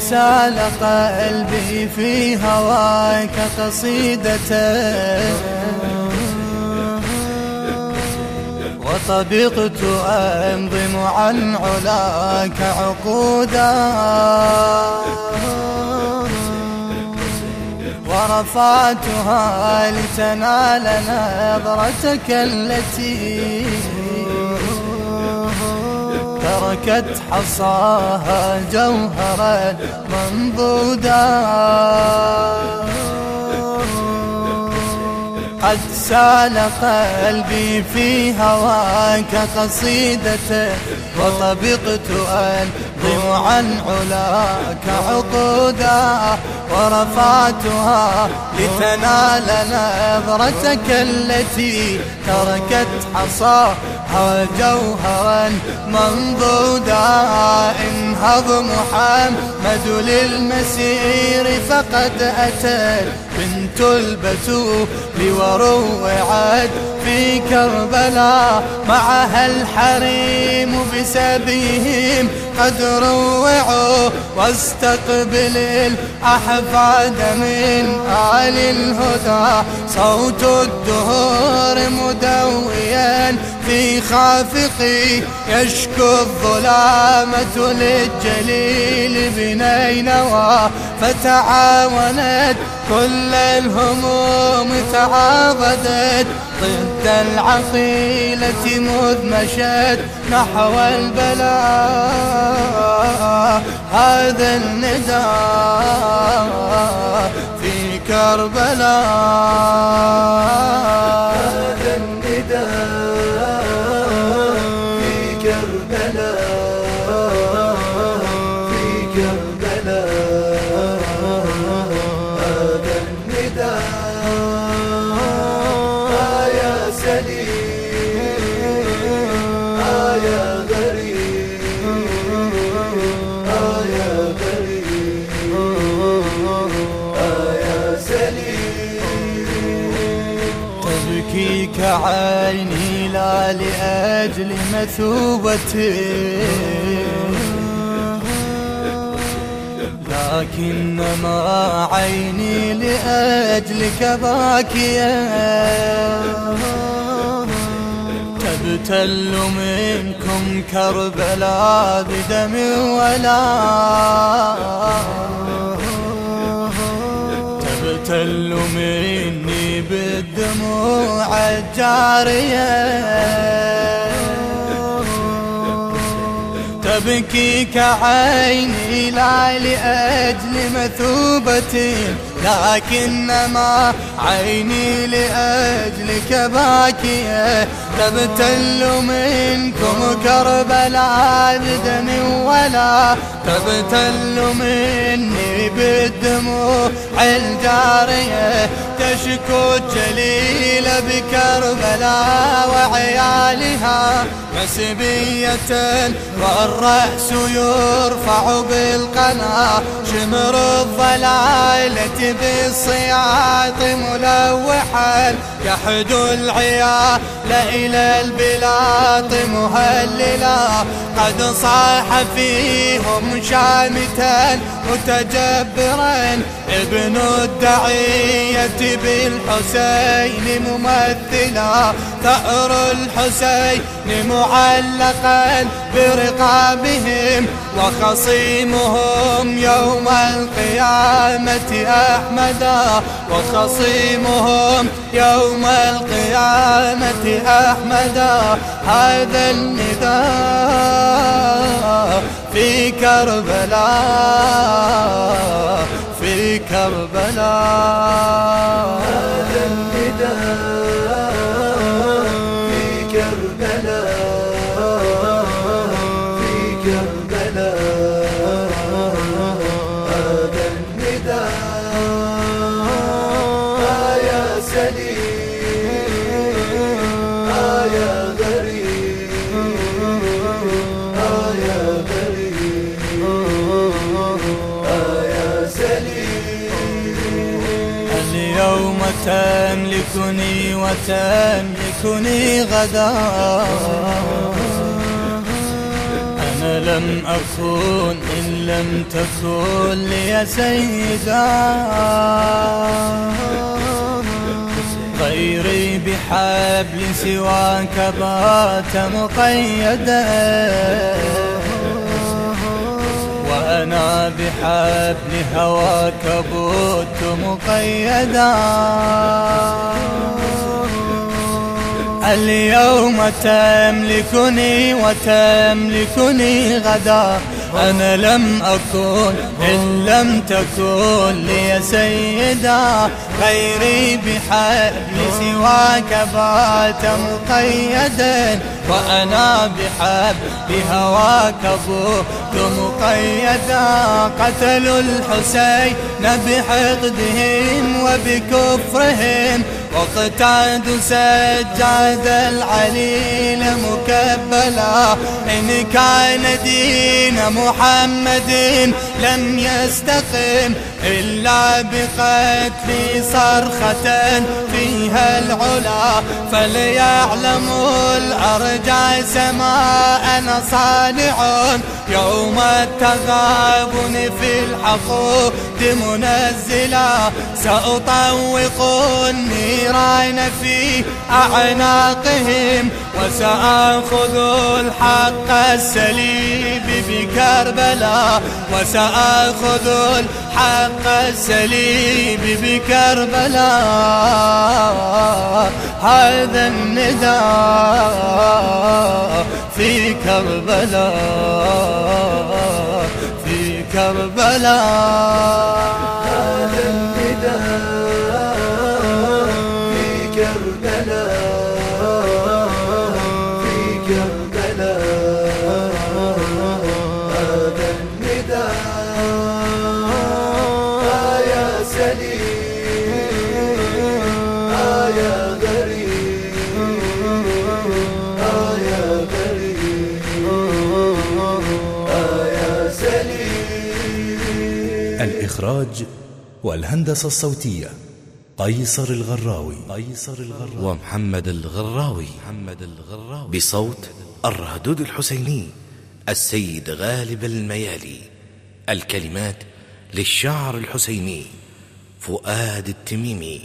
سال قلبي في هواك قصيدة. وطبقت أنظم عن علاك عقودا. ورفعتها لتنال نظرتك التي تركت حصاها جوهرا منضودا قد سال قلبي في هواك قصيدة وطبقت أنظم عن علاك عقودا ورفعتها لتنال نظرتك التي تركت حصاها جوهرا منضودا انهض محمد للمسير فقد أتى بنت البتول وروعت في كربلاء معها الحريم بسبيهم قد روعوا واستقبل الأحفاد من آل الهدى صوت الدهور مدويا في خافقي يشكو الظلامة للجليل بنينوى فتعاونت كل الهموم تعاضدت ضد العقيلة مذ مشت نحو البلاء. هذا النداء في كربلاء. تبكيك عيني لا لأجل مثوبتي لكنما عيني لأجلك باكية. تبتل منكم كربلا بدم ولا. تبتل مني بالدموع الجارية. تبكيك عيني لا لأجل مثوبتي لكنما عيني لأجلك باكية. تبتل منكم كربلاء بدم ولا تبتل مني بالدموع الجارية. تشكو الجليل بكربلاء وعيالها مسبية والرأس يرفع بالقنا شمر الضلالة بالصياط ملوحا يحد العيال إلى البلاط مهللا قد صاح فيهم شامتا متجبرا. ابن الدعية بالحسين ممثلا. ثأر الحسين معلقا برقابهم. وخصيمهم يوم القيامة أحمدا وخصيمهم يوم القيامة أحمدا هذا النداء في كربلاء في كربلاء. هذا النداء. تملكني وتملكني غدا. أنا لم أكن إن لم تكن لي سيدا. غيري بحبل سواك بات مقيدا. وأنا بحبل هواك بت مقيدا. اليوم تملكني وتملكني غدا. أنا لم أكن إن لم تكن لي سيدا غيري بحبل سواك بات مقيدا وأنا بحبل بهواك بوت مقيدا قتلوا الحسين بحقدهم وبكفرهم. واقتعد سجاد العليل مكبلا إن كان دين محمد لم يستقم. إلا بقتل صرخة فيها العلا فليعلم الأرجع سماء أنا صانع يوم التغابن في الحقود منزلا سأطوق النيران في أعناقهم وسأخذ الحق السليب بكربلاء وسأخذ الحق السليب بكربلاء هذا النداء في كربلاء في كربلاء. الإخراج والهندسة الصوتية قيصر الغراوي. قيصر الغراوي. ومحمد الغراوي. محمد الغراوي. بصوت الرهدود الحسيني السيد غالب الميالي. الكلمات للشاعر الحسيني فؤاد التميمي.